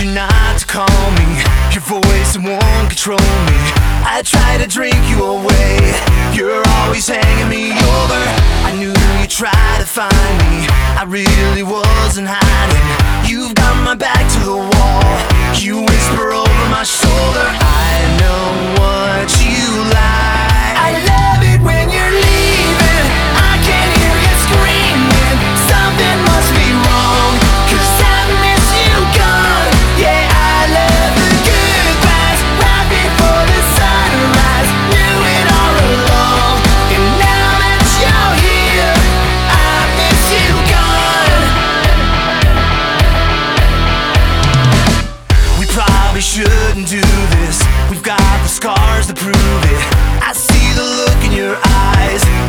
you not to call me. Your voice won't control me. I try to drink you away. You're always hanging me over. I knew you tried to find me. I really wasn't hiding. You've got my back to the wall. You whisper shouldn't do this. We've got the scars to prove it. I see the look in your eyes.